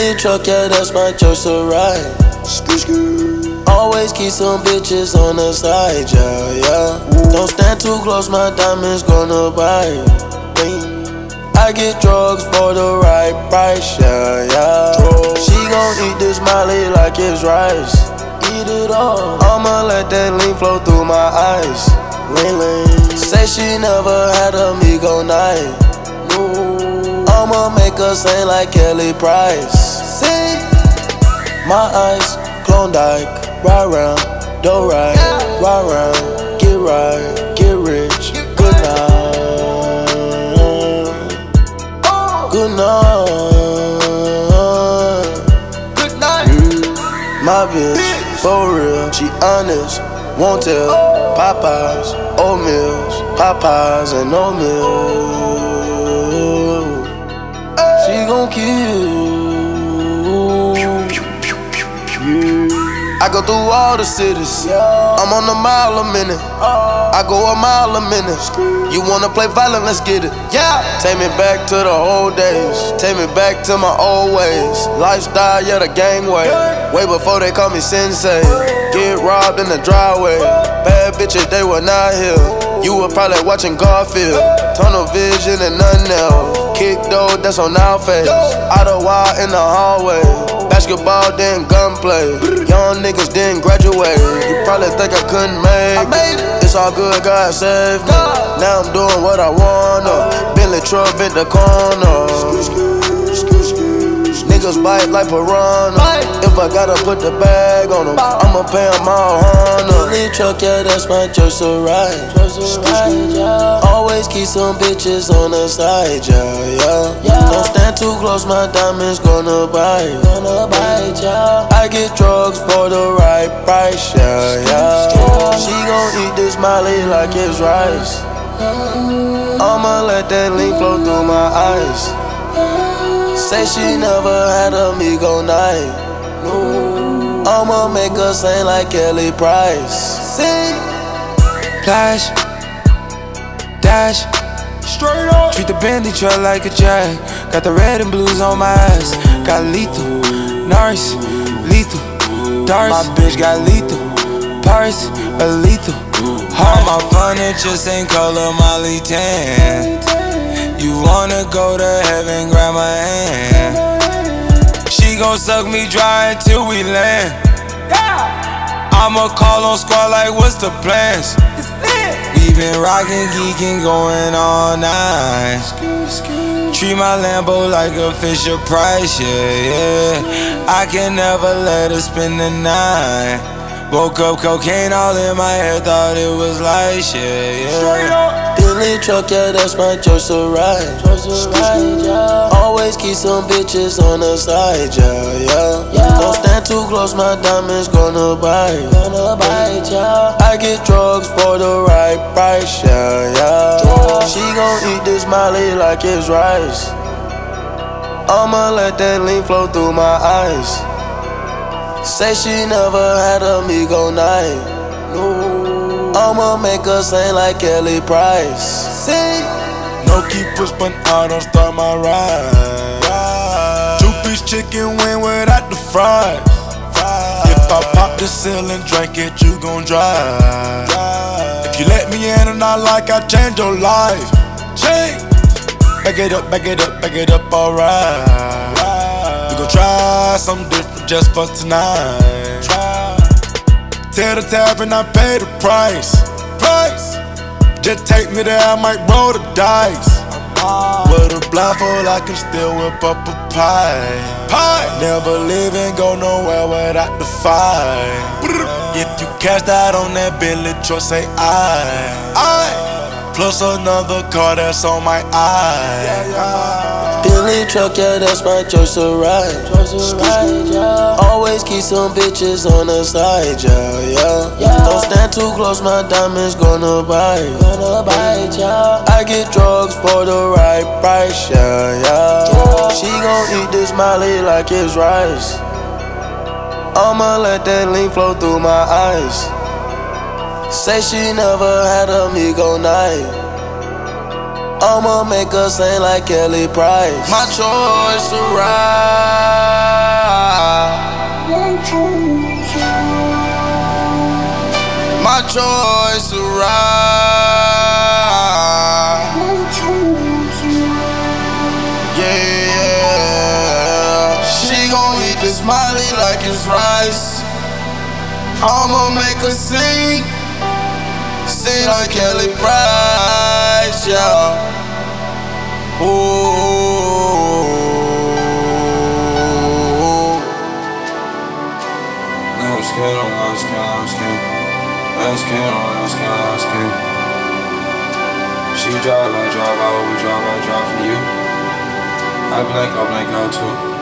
Bentley truck, yeah, that's my choice to ride. Always keep some bitches on the side, yeah, yeah. Don't stand too close, my diamonds gonna bite. I get drugs for the right price, yeah, yeah. She gon' eat this Molly like it's rice. Eat it all. I'ma let that lean flow through my eyes. Lean, lean. Say she never had a Migo night. I'ma make her sing like Kelly Price. See? My eyes, Klondike, ride round, do right, ride round, get right, get rich, good night, good night, Good night. Mm. my bitch, for real, she honest, won't tell, Popeyes, oatmeals, Popeyes and oatmeal, gon' kill. I go through all the cities. I'm on a mile a minute. I go a mile a minute. You wanna play violent? Let's get it. Yeah. Take me back to the old days. Take me back to my old ways. Lifestyle, yeah, the gangway. Way before they call me sensei. Get robbed in the driveway. Bad bitches, they were not here. You were probably watching Garfield. Tunnel vision and nothing else. Kick though, that's on our face. Out of wild in the hallway. Basketball, then gunplay. Young niggas didn't graduate. You probably think I couldn't make it. It's all good, God save me. Now I'm doing what I wanna. Bentley truck in the corner. Niggas bite like piranha. If I gotta put the bag on them, I'ma pay them all honor. Bentley truck, yeah, that's my choice to ride. Always keep some bitches on the side, yeah, yeah. Don't stand too close, my diamonds gonna bite. Gonna bite, yeah. I get drugs for the right price, yeah, yeah. She gon' eat this Molly like it's rice. I'ma let that lean flow through my eyes. Say she never had a Migo night. I'ma make her sing like Kelly Price. Sing. Flash, dash, Straight up. treat the Bentley truck like a jag. Got the red and blues on my ass. Got lethal, Norris, lethal. Darts, my bitch got lethal. Paris, a lethal. All my furniture same color, Molly tan. You wanna go to heaven, grab my hand. She gon' suck me dry until we land. I'ma call on squad like, what's the plans? We been rockin', geeking, going all night. Treat my Lambo like a Fisher Price, yeah, yeah. I can never let her spend the night. Woke up cocaine all in my head, thought it was light, yeah, yeah. truck, yeah, that's my choice to ride. Always keep some bitches on the side, yeah, yeah. Don't stand too close, my diamonds gonna bite. Gonna bite, yeah. I get drugs for the right price, yeah, yeah. She gon' eat this Molly like it's rice. I'ma let that lean flow through my eyes. Say she never had a Migo night. No. I'ma make her sing like Kelly Price. Sing. No keepers, but I don't start my ride. Two piece chicken wing without the fries. If I pop the seal and drink it, you gon' drive. If you let me in and I like, I change your life. Change. Back it up, back it up, back it up, alright. Gon' try something different just for tonight. Tell the tab and I pay the price. Price. Just take me there, I might roll the dice. With a blindfold, I can still whip up a pie. Pie. Never leave and go nowhere without the fight. If you cashed out on that Billy truck, say I. I. Plus another car that's on my eye. Bentley truck, yeah, that's my choice to ride. Choice of ride. Always keep some bitches on the side, yeah, yeah. Don't stand too close, my diamonds gonna bite. Gonna bite, yeah. I get drugs for the right price, yeah, yeah. She gon' eat this Molly like it's rice. I'ma let that lean flow through my eyes. Say she never had a Migo night. I'ma make her sing like Kelly Price. My choice to ride. My choice to ride. Yeah, yeah. She gon' eat this molly like it's rice. I'ma make her sing sing like Kelly Price, yeah. Ooh. Skin, lamb skin. She drive, I drive, I always drive, I drive for you. I blank, I blank out too.